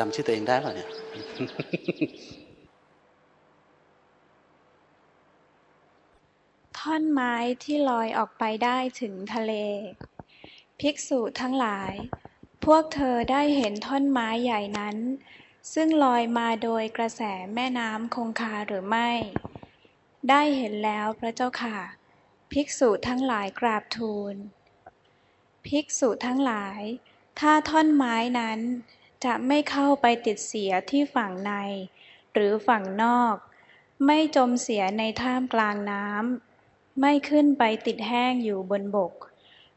จำชื่อตัวเองได้ป่ะเนี่ย ท่อนไม้ที่ลอยออกไปได้ถึงทะเล ภิกษุทั้งหลาย พวกเธอได้เห็นท่อนไม้ใหญ่นั้น ซึ่งลอยมาโดยกระแสแม่น้ำคงคาหรือไม่ ได้เห็นแล้วพระเจ้าค่ะ ภิกษุทั้งหลายกราบทูล ภิกษุทั้งหลาย ถ้าท่อนไม้นั้น จะไม่เข้าไปติดเสียที่ฝั่งใน หรือฝั่งนอก ไม่จมเสียในท่ามกลางน้ำไม่ขึ้นไปติดแห้งอยู่บนบก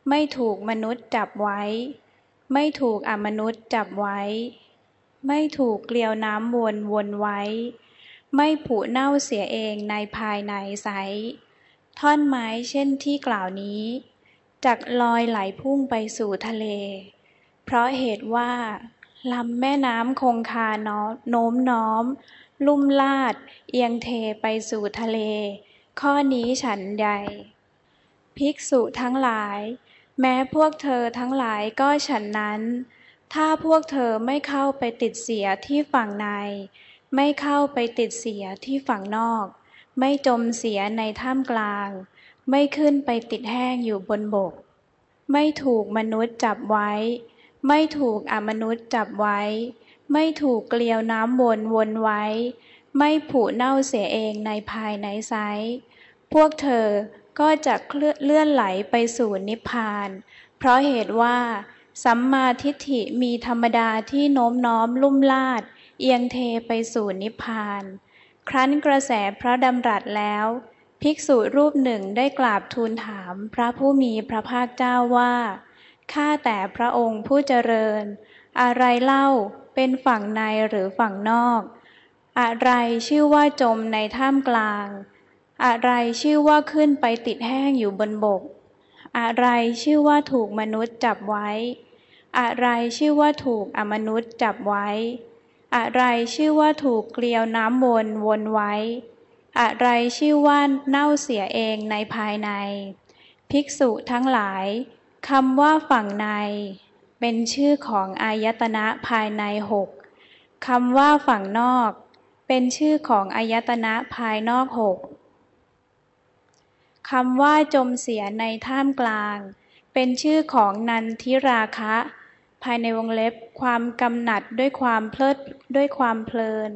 ไม่ถูกมนุษย์จับไว้ ไม่ถูกอมนุษย์จับไว้ ไม่ถูกเกลียวน้ำวนวนไว้ ไม่ผุเน่าเสียเองในภายในไซท่อนไม้เช่นที่กล่าวนี้จักลอยไหลพุ่งไปสู่ทะเล เพราะเหตุว่า ลำแม่น้ำคงคาโน้มน้อม ลุ่มลาด เอียงเทไปสู่ทะเล ข้อนี้ฉันใด ภิกษุทั้งหลาย แม้พวกเธอทั้งหลายก็ฉันนั้น ถ้าพวกเธอไม่เข้าไปติดเสียที่ฝั่งใน ไม่เข้าไปติดเสียที่ฝั่งนอก ไม่จมเสียในท่ามกลาง ไม่ขึ้นไปติดแห้งอยู่บนบก ไม่ถูกมนุษย์จับไว้ ไม่ถูกอมนุษย์จับไว้ ไม่ถูกเกลียวน้ำวนวนไว้ ไม่ผุเน่าเสียเองในภายในไซพวกเธอก็จะเลื่อนไหลไปสู่นิพพาน เพราะเหตุว่าสัมมาทิฏฐิมีธรรมดาที่โน้มน้อมลุ่มลาด เอียงเทไปสู่นิพพาน ครั้นกระแสพระดำรัสแล้ว ภิกษุรูปหนึ่งได้กราบทูลถามพระผู้มีพระภาคเจ้าว่า ข้าแต่พระองค์ผู้เจริญ อะไรเล่าเป็นฝั่งในหรือฝั่งนอก อะไรชื่อว่าจมในท่ามกลาง อะไรชื่อว่าขึ้นไปติดแห้งอยู่บนบก อะไรชื่อว่าถูกมนุษย์จับไว้ อะไรชื่อว่าถูกอมนุษย์จับไว้ อะไรชื่อว่าถูกเกลียวน้ำวนวนไว้ อะไรชื่อว่าเน่าเสียเองในภายใน ภิกษุทั้งหลาย คำว่าฝั่งใน เป็นชื่อของอายตนะภายในหกคำว่าฝั่งนอก เป็นชื่อของอายตนะภายนอกหกคำว่าจมเสียในท่ามกลาง เป็นชื่อของนันทิราคะ ภายในวงเล็บความกำหนัดด้วยความเพลิดด้วยความเพลิน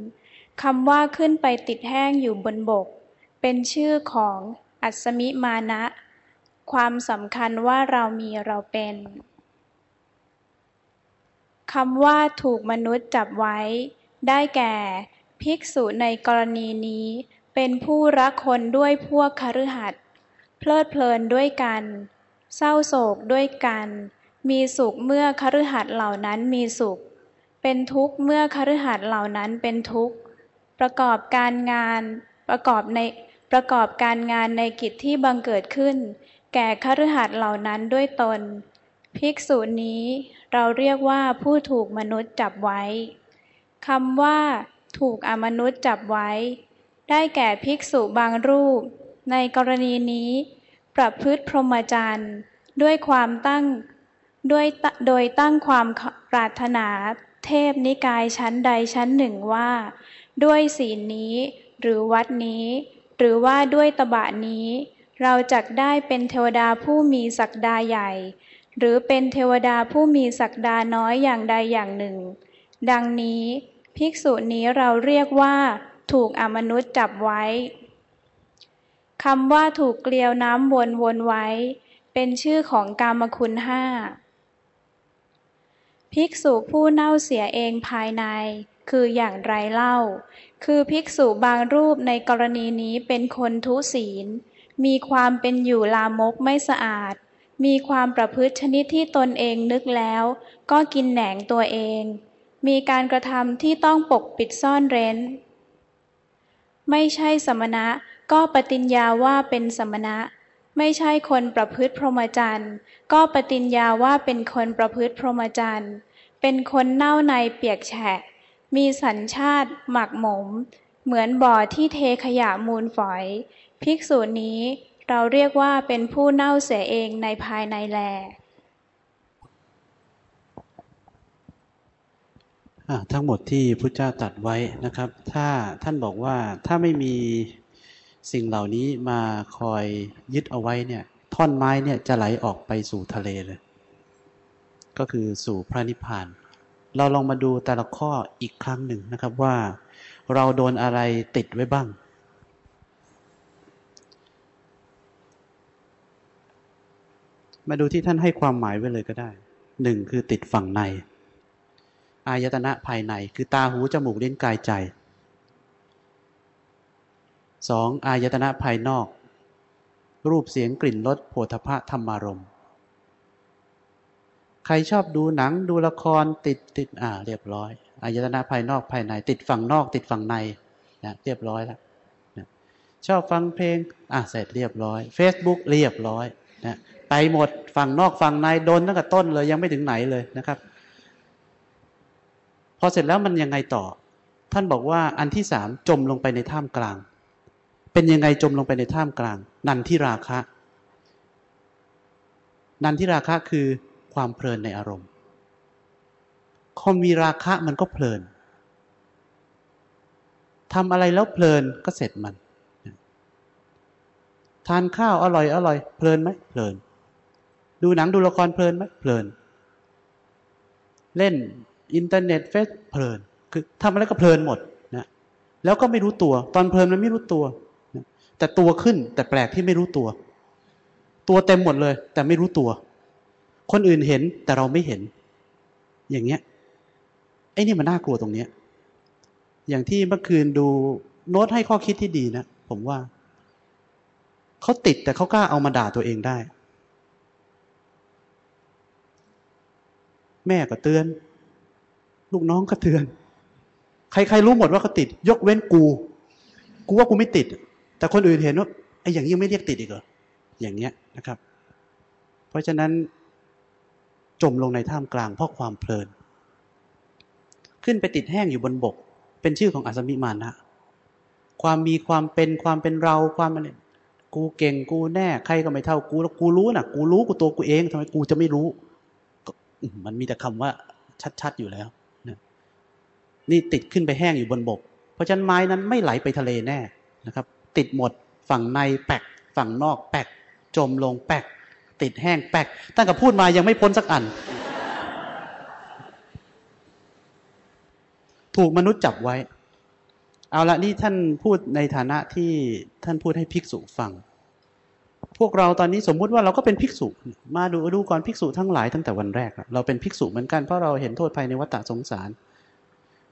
คำว่าขึ้นไปติดแห้งอยู่บนบก เป็นชื่อของอัศมิมานะ ความสำคัญว่าเรามีเราเป็นคำว่าถูกมนุษย์จับไว้ ได้แก่ ภิกษุในกรณีนี้ เป็นผู้รักคนด้วยพวกคฤหัสถ์เพลิดเพลินด้วยกัน เศร้าโศกด้วยกัน มีสุขเมื่อคฤหัสถ์เหล่านั้นมีสุข เป็นทุกข์เมื่อคฤหัสถ์เหล่านั้นเป็นทุกข์ ประกอบการงานประกอบในประกอบการงานในกิจที่บังเกิดขึ้น แก่คฤหัสถ์เหล่านั้นด้วยตน ภิกษุนี้เราเรียกว่าผู้ถูกมนุษย์จับไว้คำว่า ถูกอมนุษย์จับไว้ ได้แก่ภิกษุบางรูป ในกรณีนี้ ประพฤติพรหมจรรย์ด้วยความตั้งด้วยโดยตั้งความปรารถนาเทพนิกายชั้นใดชั้นหนึ่งว่า ด้วยศีลนี้ หรือวัดนี้ หรือว่าด้วยตบะนี้ เราจักได้เป็นเทวดาผู้มีศักดาใหญ่ หรือเป็นเทวดาผู้มีศักดาน้อยอย่างใดอย่างหนึ่ง ดังนี้ภิกษุนี้เราเรียกว่า ถูกอมนุษย์จับไว้คำว่าถูกเกลียวน้ำวนวนไว้ เป็นชื่อของกามคุณห้าภิกษุผู้เน่าเสียเองภายใน คืออย่างไรเล่า คือภิกษุบางรูปในกรณีนี้เป็นคนทุศีล มีความเป็นอยู่ลามกไม่สะอาด มีความประพฤติชนิดที่ตนเองนึกแล้ว ก็กินแหนงตัวเอง มีการกระทำที่ต้องปกปิดซ่อนเร้น ไม่ใช่สมณะก็ปฏิญญาว่าเป็นสมณะ ไม่ใช่คนประพฤติพรหมจรรย์ ก็ปฏิญญาว่าเป็นคนประพฤติพรหมจรรย์ เป็นคนเน่าในเปียกแฉะ มีสัญชาติ หมักหมม เหมือนบ่อที่เทขยะมูลฝอย ภิกษุนี้เราเรียกว่าเป็นผู้เน่าเสียเองในภายในแลทั้งหมดที่พระเจ้าตัดไว้นะครับ ถ้าท่านบอกว่าถ้าไม่มีสิ่งเหล่านี้มาคอยยึดเอาไว้เนี่ย ท่อนไม้เนี่ยจะไหลออกไปสู่ทะเลเลย ก็คือสู่พระนิพพาน เราลองมาดูแต่ละข้ออีกครั้งหนึ่งนะครับว่า เราโดนอะไรติดไว้บ้าง มาดูที่ท่านให้ความหมายไว้เลยก็ได้หนึ่งคือติดฝั่งใน อายตนะภายในคือตาหูจมูกลิ้นกายใจสองอายตนะภายนอก รูปเสียงกลิ่นรสโผฏฐะธรรมารมใครชอบดูหนังดูละครติดติดอ่า เรียบร้อยอายตนะภายนอกภายใน ติดฝั่งนอก ติดฝั่งในนะเรียบร้อยแล้วนะชอบฟังเพลงอะเสร็จเรียบร้อย Facebook เรียบร้อยนะ ไปหมดฝั่งนอกฝั่งในโดนตั้งแต่ต้นเลยยังไม่ถึงไหนเลยนะครับ พอเสร็จแล้วมันยังไงต่อ ท่านบอกว่าอันที่สามจมลงไปในท่ามกลาง เป็นยังไงจมลงไปในท่ามกลาง นันทิราคะ นันทิราคะคือความเพลินในอารมณ์คนมีราคะมันก็เพลินทำอะไรแล้วเพลินก็เสร็จมัน ทานข้าวอร่อยอร่อย เพลินไหมเพลิน ดูหนังดูละครเพลินไหมเพลิน เล่นอินเทอร์เน็ต Face เพลิน คือทำอะไรก็เพลินหมดนะแล้วก็ไม่รู้ตัว ตอนเพลินมันไม่รู้ตัวแต่ตัวขึ้นแต่แปลกที่ไม่รู้ตัว ตัวเต็มหมดเลย แต่ไม่รู้ตัว คนอื่นเห็นแต่เราไม่เห็น อย่างเงี้ยไอ้นี่มันน่ากลัวตรงเนี้ยอย่างที่เมื่อคืนดูโน้ตให้ข้อคิดที่ดีนะผมว่าเขาติดแต่เขากล้าเอามาด่าตัวเองได้ แม่ก็เตือน ลูกน้องก็เตือน ใครๆรู้หมดว่าเขาติด ยกเว้นกู กูว่ากูไม่ติด แต่คนอื่นเห็นว่าไอ้อย่างนี้ไม่เรียกติดอีกเหรออย่างเงี้ยนะครับ เพราะฉะนั้น จมลงในท่ามกลางเพราะความเพลิน ขึ้นไปติดแห้งอยู่บนบก เป็นชื่อของอัศมิมานะความมีความเป็นความเป็นเราความอะไรกูเก่งกูแน่ ใครก็ไม่เท่ากูแล้วกูรู้นะกูรู้กูตัวกูเองทำไมกูจะไม่รู้ มันมีแต่คำว่าชัดๆอยู่แล้วนี่ติดขึ้นไปแห้งอยู่บนบก เพราะฉะนั้นไม้นั้นไม่ไหลไปทะเลแน่นะครับ ติดหมดฝั่งในแปกฝั่งนอกแปกจมลงแปกติดแห้งแปกตั้งแต่พูดมายังไม่พ้นสักอัน ถูกมนุษย์จับไว้ เอาละนี่ท่านพูดในฐานะที่ท่านพูดให้ภิกษุฟัง พวกเราตอนนี้สมมุติว่าเราก็เป็นภิกษุ มาดูดูก่อนภิกษุทั้งหลายตั้งแต่วันแรก เราเป็นภิกษุเหมือนกันเพราะเราเห็นโทษภัยในวัฏสงสาร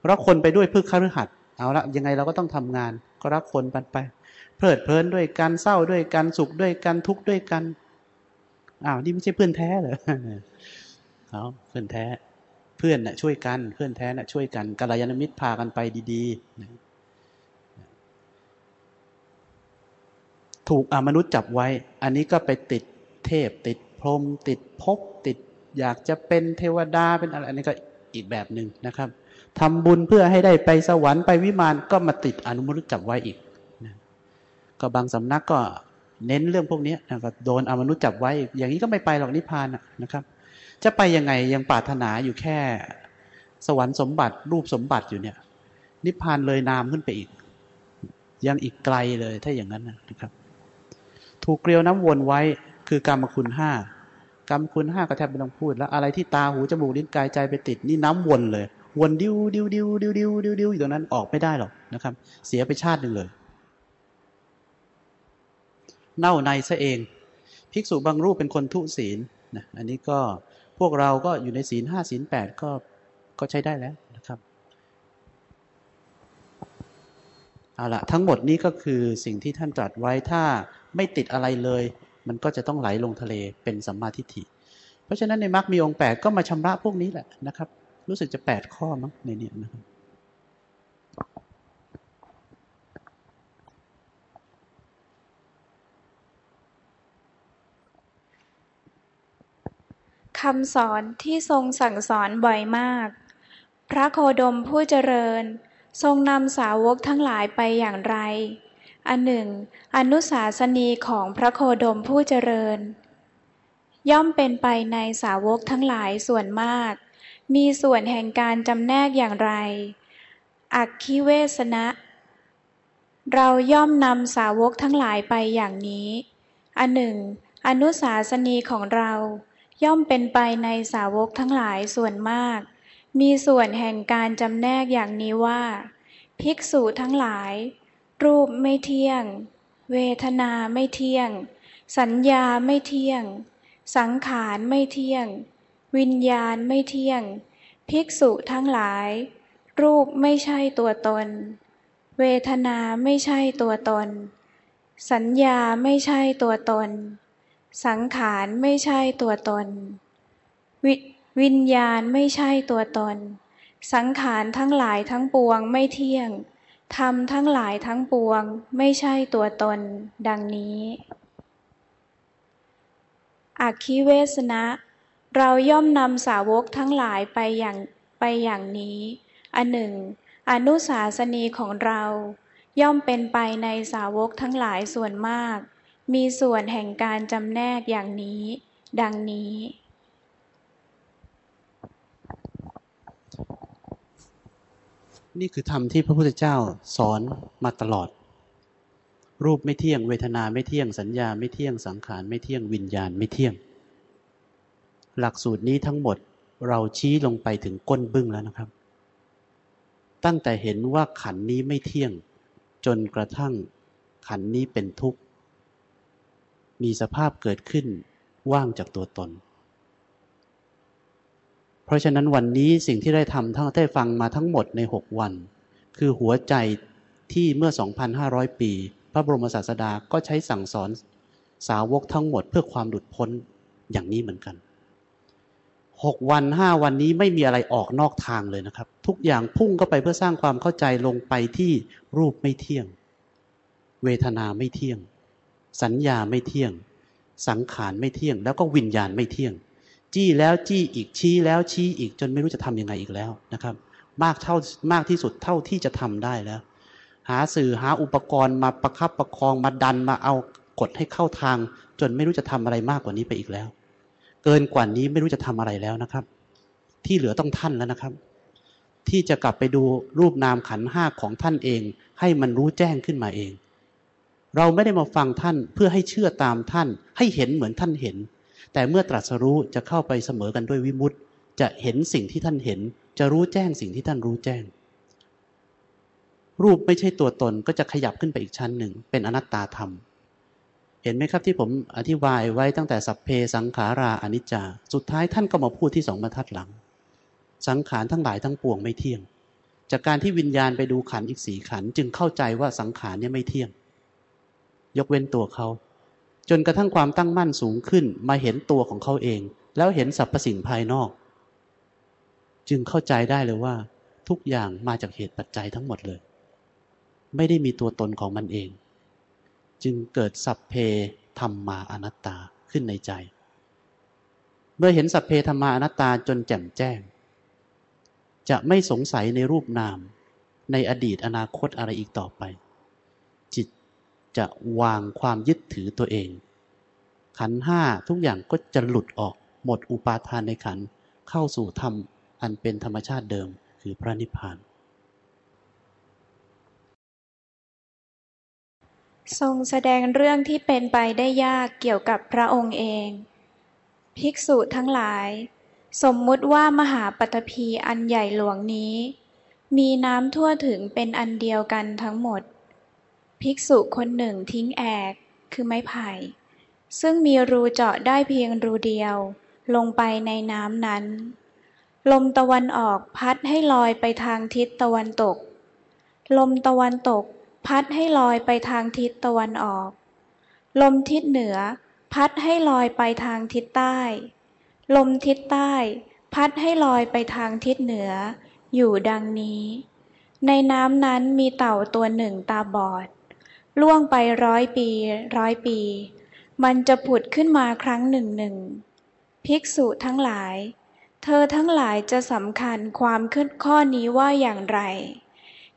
รักคนไปด้วยพึกคฤหัสเอาละยังไงเราก็ต้องทำงาน ก็รักคนไปไป เพลิดเพลินด้วยกันเศร้าด้วยกันสุขด้วยกันทุกข์ด้วยกันอ้าวนี่ไม่ใช่เพื่อนแท้เหรอเอาเพื่อนแท้ เพื่อนนะ่ะช่วยกัน เพื่อนแท้นะ่ะช่วยกันกัลยาณมิตรพากันไปดีๆนะ ถูกอมนุษย์จับไว้ อันนี้ก็ไปติดเทพ ติดพรหมติดภพติด อยากจะเป็นเทวดาเป็นอะไรอันนี้ก็อีกแบบหนึ่งนะครับทำบุญเพื่อให้ได้ไปสวรรค์ไปวิมานก็มาติดอนุมนุษย์จับไว้อีกนะก็บางสำนักก็เน้นเรื่องพวกนี้นะครับโดนอมนุษย์จับไว้ อย่างนี้ก็ไม่ไปหรอกนิพพานนะครับ จะไปยังไงยังปรารถนาอยู่แค่สวรรค์สมบัติรูปสมบัติอยู่เนี่ย นิพพานเลยนามขึ้นไปอีก ยังอีกไกลเลยถ้าอย่างนั้นนะครับ ถูกเกลียวน้ำวนไว้คือกรรมคุณห้ากรรมคุณห้าก็แทบไม่ต้องพูด แล้วอะไรที่ตาหูจมูกลิ้นกายใจไปติดนี่น้ำวนเลย วนดิ้วดิ้วดิ้วดิ้วดิ้วดิ้วดิ้วอยู่ตรงนั้นออกไม่ได้หรอกนะครับ เสียไปชาติหนึ่งเลย เน่าในซะเอง ภิกษุบางรูปเป็นคนทุศีลนะอันนี้ก็พวกเราก็อยู่ในศีลห้าศีลแปดก็ก็ใช้ได้แล้วนะครับเอาละทั้งหมดนี้ก็คือสิ่งที่ท่านตรัสไว้ถ้า ไม่ติดอะไรเลย มันก็จะต้องไหลลงทะเลเป็นสัมมาทิฏฐิ เพราะฉะนั้นในมรรคมีองค์แปดก็มาชำระพวกนี้แหละนะครับ รู้สึกจะแปดข้อมั้งในนี้นะครับคำสอนที่ทรงสั่งสอนบ่อยมาก พระโคดมผู้เจริญ ทรงนำสาวกทั้งหลายไปอย่างไร อันหนึ่ง อนุสาสนีของพระโคดมผู้เจริญ ย่อมเป็นไปในสาวกทั้งหลายส่วนมาก มีส่วนแห่งการจำแนกอย่างไร อักคิเวสนะ เราย่อมนำสาวกทั้งหลายไปอย่างนี้ อันหนึ่ง อนุสาสนีของเราย่อมเป็นไปในสาวกทั้งหลายส่วนมาก มีส่วนแห่งการจำแนกอย่างนี้ว่า ภิกษุทั้งหลาย รูปไม่เที่ยง เวทนาไม่เที่ยง สัญญาไม่เที่ยง สังขารไม่เที่ยง วิญญาณไม่เที่ยง ภิกษุทั้งหลาย รูปไม่ใช่ตัวตน เวทนาไม่ใช่ตัวตน สัญญาไม่ใช่ตัวตน สังขารไม่ใช่ตัวตนววิญญาณไม่ใช่ตัวตน สังขารทั้งหลายทั้งปวงไม่เที่ยง ธรรมทั้งหลายทั้งปวงไม่ใช่ตัวตน ดังนี้อักคิเวสนะ เราย่อมนำสาวกทั้งหลายไปอย่างไปอย่างนี้ อันหนึ่ง อนุสาสนีของเรา ย่อมเป็นไปในสาวกทั้งหลายส่วนมาก มีส่วนแห่งการจำแนกอย่างนี้ ดังนี้ นี่คือธรรมที่พระพุทธเจ้าสอนมาตลอด รูปไม่เที่ยง เวทนาไม่เที่ยง สัญญาไม่เที่ยง สังขารไม่เที่ยง วิญญาณไม่เที่ยง หลักสูตรนี้ทั้งหมดเราชี้ลงไปถึงก้นบึ้งแล้วนะครับ ตั้งแต่เห็นว่าขันนี้ไม่เที่ยง จนกระทั่งขันนี้เป็นทุกข์ มีสภาพเกิดขึ้นว่างจากตัวตน เพราะฉะนั้นวันนี้สิ่งที่ได้ทำทั้งได้ฟังมาทั้งหมดใน 6 วัน คือหัวใจที่เมื่อ 2,500 ปี พระบรมศาสดาก็ใช้สั่งสอนสาวกทั้งหมดเพื่อความหลุดพ้นอย่างนี้เหมือนกัน 6 วัน 5 วันนี้ไม่มีอะไรออกนอกทางเลยนะครับ ทุกอย่างพุ่งเข้าไปเพื่อสร้างความเข้าใจลงไปที่รูปไม่เที่ยง เวทนาไม่เที่ยง สัญญาไม่เที่ยง สังขารไม่เที่ยง แล้วก็วิญญาณไม่เที่ยง จี้แล้วจี้อีกชี้แล้วชี้อีกจนไม่รู้จะทำยังไงอีกแล้วนะครับ มากเท่ามากที่สุดเท่าที่จะทำได้แล้ว หาสื่อหาอุปกรณ์มาประคับประคองมาดันมาเอากดให้เข้าทาง จนไม่รู้จะทำอะไรมากกว่านี้ไปอีกแล้ว เกินกว่านี้ไม่รู้จะทำอะไรแล้วนะครับ ที่เหลือต้องท่านแล้วนะครับ ที่จะกลับไปดูรูปนามขันห้าของท่านเอง ให้มันรู้แจ้งขึ้นมาเอง เราไม่ได้มาฟังท่านเพื่อให้เชื่อตามท่าน ให้เห็นเหมือนท่านเห็น แต่เมื่อตรัสรู้จะเข้าไปเสมอกันด้วยวิมุตติ จะเห็นสิ่งที่ท่านเห็น จะรู้แจ้งสิ่งที่ท่านรู้แจ้ง รูปไม่ใช่ตัวตนก็จะขยับขึ้นไปอีกชั้นหนึ่ง เป็นอนัตตาธรรม เห็นไหมครับที่ผมอธิบายไว้ตั้งแต่สัพเพสังขาราอนิจจา สุดท้ายท่านก็มาพูดที่สองบรรทัดหลัง สังขารทั้งหลายทั้งปวงไม่เที่ยง จากการที่วิญญาณไปดูขันอีกสี่ขันจึงเข้าใจว่าสังขารเนี่ยไม่เที่ยง ยกเว้นตัวเขา จนกระทั่งความตั้งมั่นสูงขึ้นมาเห็นตัวของเขาเอง แล้วเห็นสรรพสิ่งภายนอก จึงเข้าใจได้เลยว่า ทุกอย่างมาจากเหตุปัจจัยทั้งหมดเลย ไม่ได้มีตัวตนของมันเอง จึงเกิดสัพเพธรรมาอนัตตาขึ้นในใจ เมื่อเห็นสัพเพธรรมาอนัตตาจนแจ่มแจ้ง จะไม่สงสัยในรูปนาม ในอดีตอนาคตอะไรอีกต่อไป จะวางความยึดถือตัวเอง ขันห้าทุกอย่างก็จะหลุดออกหมดอุปาทานในขันเข้าสู่ธรรมอันเป็นธรรมชาติเดิมคือพระนิพพาน ทรงแสดงเรื่องที่เป็นไปได้ยากเกี่ยวกับพระองค์เอง ภิกษุทั้งหลาย สมมุติว่ามหาปฐพีอันใหญ่หลวงนี้ มีน้ำทั่วถึงเป็นอันเดียวกันทั้งหมด ภิกษุคนหนึ่งทิ้งแอก คือไม้ไผ่ ซึ่งมีรูเจาะได้เพียงรูเดียว ลงไปในน้ำนั้น ลมตะวันออกพัดให้ลอยไปทางทิศตะวันตก ลมตะวันตกพัดให้ลอยไปทางทิศตะวันออก ลมทิศเหนือ พัดให้ลอยไปทางทิศใต้ ลมทิศใต้ พัดให้ลอยไปทางทิศเหนือ อยู่ดังนี้ ในน้ำนั้นมีเต่าตัวหนึ่งตาบอด ล่วงไปร้อยปี ร้อยปี มันจะผุดขึ้นมาครั้งหนึ่งหนึ่งภิกษุทั้งหลาย เธอทั้งหลายจะสำคัญความขึ้นข้อนี้ว่าอย่างไร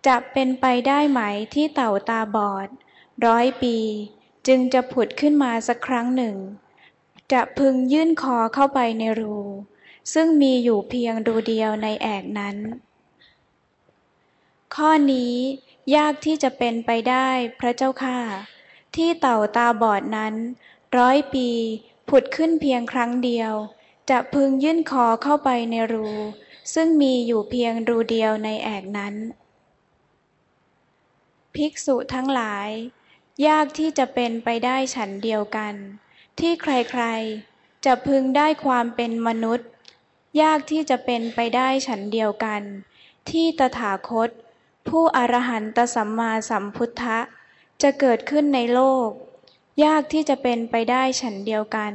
จะเป็นไปได้ไหมที่เต่าตาบอด ร้อยปี จึงจะผุดขึ้นมาสักครั้งหนึ่ง จะพึงยื่นคอเข้าไปในรู ซึ่งมีอยู่เพียงดูเดียวในแอกนั้น ข้อนี้ ยากที่จะเป็นไปได้พระเจ้าค่ะ ที่เต่าตาบอดนั้น ร้อยปี ผุดขึ้นเพียงครั้งเดียว จะพึงยื่นคอเข้าไปในรู ซึ่งมีอยู่เพียงรูเดียวในแอกนั้น ภิกษุทั้งหลาย ยากที่จะเป็นไปได้ฉันเดียวกัน ที่ใครๆ จะพึงได้ความเป็นมนุษย์ ยากที่จะเป็นไปได้ฉันเดียวกัน ที่ตถาคต ผู้อรหันตสัมมาสัมพุทธะ จะเกิดขึ้นในโลก ยากที่จะเป็นไปได้ฉันเดียวกัน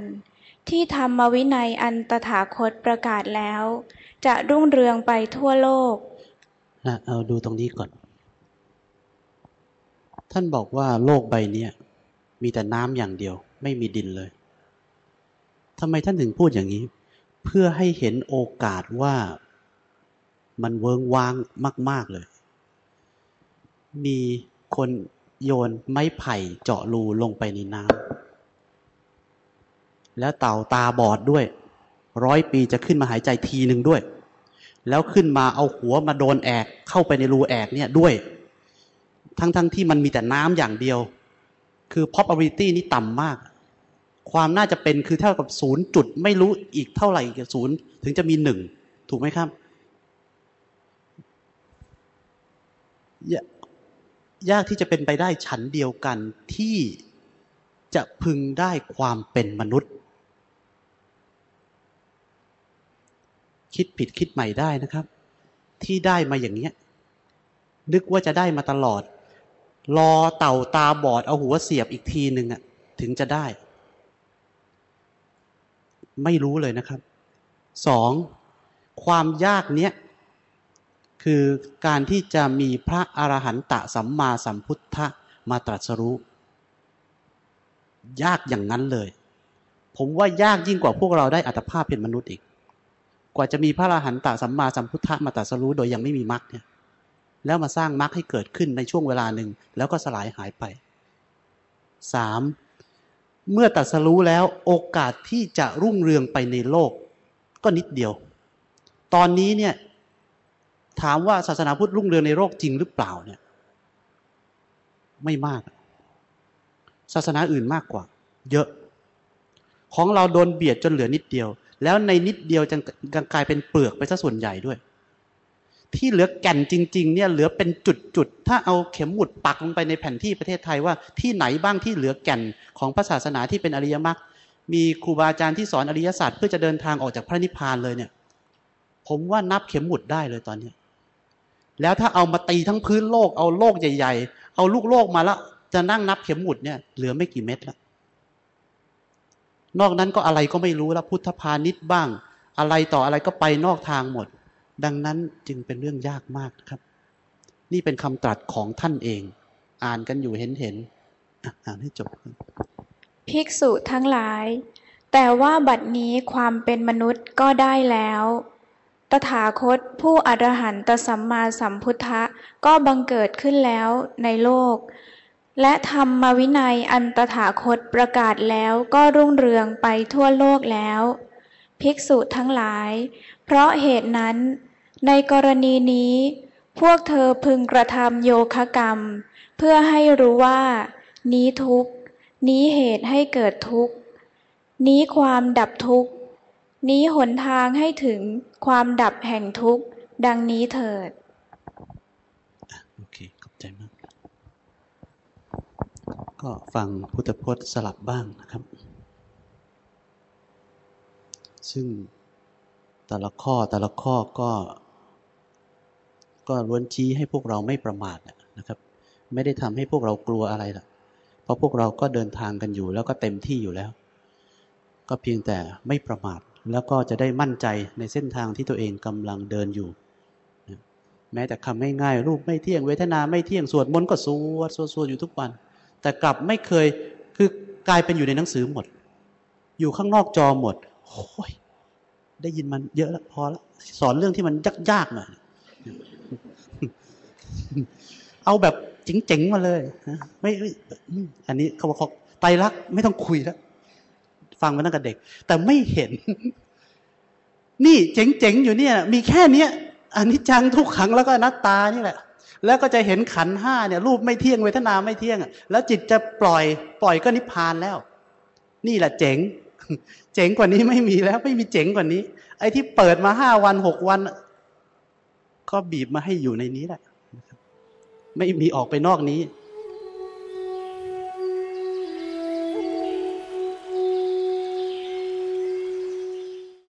ที่ธรรมวินัยอันตถาคตประกาศแล้ว จะรุ่งเรืองไปทั่วโลกนะเอาดูตรงนี้ก่อน ท่านบอกว่าโลกใบนี้มีแต่น้ำอย่างเดียว ไม่มีดินเลยทำไมท่านถึงพูดอย่างนี้ เพื่อให้เห็นโอกาสว่ามันเวิงวางมาก ๆ เลย มีคนโยนไม้ไผ่เจาะรูลงไปในน้ำแล้วเต่าตาบอดด้วย ร้อยปีจะขึ้นมาหายใจทีหนึ่งด้วย แล้วขึ้นมาเอาหัวมาโดนแอกเข้าไปในรูแอกเนี่ยด้วย ทั้งๆทที่มันมีแต่น้ำอย่างเดียว คือ probability นี่ต่ำมาก ความน่าจะเป็นคือเท่ากับศูนย์จุดไม่รู้อีกเท่าไหร่กับศูนย์ถึงจะมีหนึ่งถูกไหมครับ ยากที่จะเป็นไปได้ฉันเดียวกันที่จะพึงได้ความเป็นมนุษย์ คิดผิดคิดใหม่ได้นะครับ ที่ได้มาอย่างเนี้ย นึกว่าจะได้มาตลอด รอเต่าตาบอดเอาหัวเสียบอีกทีหนึ่งอะถึงจะได้ ไม่รู้เลยนะครับสองความยากเนี้ย คือการที่จะมีพระอรหันตะสัมมาสัมพุทธะมาตรัสรู้ ยากอย่างนั้นเลย ผมว่ายากยิ่งกว่าพวกเราได้อัตภาพเป็นมนุษย์อีก กว่าจะมีพระอรหันตะสัมมาสัมพุทธะมาตรัสรู้โดยยังไม่มีมรรคเนี่ยแล้วมาสร้างมรรคให้เกิดขึ้นในช่วงเวลาหนึ่ง แล้วก็สลายหายไปสามเมื่อตรัสรู้แล้วโอกาสที่จะรุ่งเรืองไปในโลก ก็นิดเดียว ตอนนี้เนี่ย ถามว่าศาสนาพุทธรุ่งเรืองในโลกจริงหรือเปล่าเนี่ย ไม่มาก ศาสนาอื่นมากกว่า เยอะ ของเราโดนเบียดจนเหลือนิดเดียว แล้วในนิดเดียวจะกลายเป็นเปลือกไปซะส่วนใหญ่ด้วย ที่เหลือแก่นจริง ๆ เนี่ยเหลือเป็นจุดๆถ้าเอาเข็มหมุดปักลงไปในแผ่นที่ประเทศไทยว่าที่ไหนบ้างที่เหลือแก่นของพระศาสนาที่เป็นอริยมรรคมีครูบาอาจารย์ที่สอนอริยศาสตร์เพื่อจะเดินทางออกจากพระนิพพานเลยเนี่ย ผมว่านับเข็มหมุดได้เลยตอนนี้ แล้วถ้าเอามาตีทั้งพื้นโลก เอาโลกใหญ่ ๆ เอาลูกโลกมาแล้วจะนั่งนับเข็มหมุดเนี่ยเหลือไม่กี่เม็ดแล้วนอกนั้นก็อะไรก็ไม่รู้แล้วพุทธพาณิชย์บ้าง อะไรต่ออะไรก็ไปนอกทางหมด ดังนั้นจึงเป็นเรื่องยากมากครับ นี่เป็นคำตรัสของท่านเอง อ่านกันอยู่เห็นเห็นอ่านให้จบ ภิกษุทั้งหลาย แต่ว่าบัดนี้ความเป็นมนุษย์ก็ได้แล้ว ถาคตผู้อรหันตสัมมาสัมพุทธะก็บังเกิดขึ้นแล้วในโลก และธรรมวินัยอันตถาคตประกาศแล้วก็รุ่งเรืองไปทั่วโลกแล้ว ภิกษุทั้งหลาย เพราะเหตุนั้น ในกรณีนี้ พวกเธอพึงกระทำโยคะกรรม เพื่อให้รู้ว่า นี้ทุกนี้เหตุให้เกิดทุกนี้ความดับทุกข์ นี้หนทางให้ถึงความดับแห่งทุกข์ ดังนี้เถิด โอเค ขอบใจมาก ก็ฟังพุทธพจน์สลับบ้างนะครับ ซึ่งแต่ละข้อแต่ละข้อก็ ก็ล้วนชี้ให้พวกเราไม่ประมาทนะครับ ไม่ได้ทำให้พวกเรากลัวอะไรล่ะเพราะพวกเราก็เดินทางกันอยู่แล้วก็เต็มที่อยู่แล้ว ก็เพียงแต่ไม่ประมาท แล้วก็จะได้มั่นใจในเส้นทางที่ตัวเองกำลังเดินอยู่ แม้แต่คำง่ายๆรูปไม่เที่ยงเวทนาไม่เที่ยงสวดมนต์ก็สวดสวดสวดอยู่ทุกวัน แต่กลับไม่เคยคือกลายเป็นอยู่ในหนังสือหมด อยู่ข้างนอกจอหมดโอ้ยได้ยินมันเยอะแล้วพอแล้วสอนเรื่องที่มันยากๆหน่อยเอาแบบเจ๋งๆมาเลยนะไม่อันนี้เขาบอกไตรลักไม่ต้องคุยแล้ว ฟังมาตั้งแต่เด็ก แต่ไม่เห็น นี่เจ๋งๆอยู่เนี่ย มีแค่เนี้ยอันนี้จังทุกขังแล้วก็นัตตานี่แหละ แล้วก็จะเห็นขันห้าเนี่ยรูปไม่เที่ยงเวทนาไม่เที่ยงแล้วจิตจะปล่อยปล่อยก็นิพพานแล้ว นี่แหละเจ๋ง เจ๋งกว่านี้ไม่มีแล้ว ไม่มีเจ๋งกว่านี้ ไอ้ที่เปิดมาห้าวันหกวัน ก็บีบมาให้อยู่ในนี้แหละไม่มีออกไปนอกนี้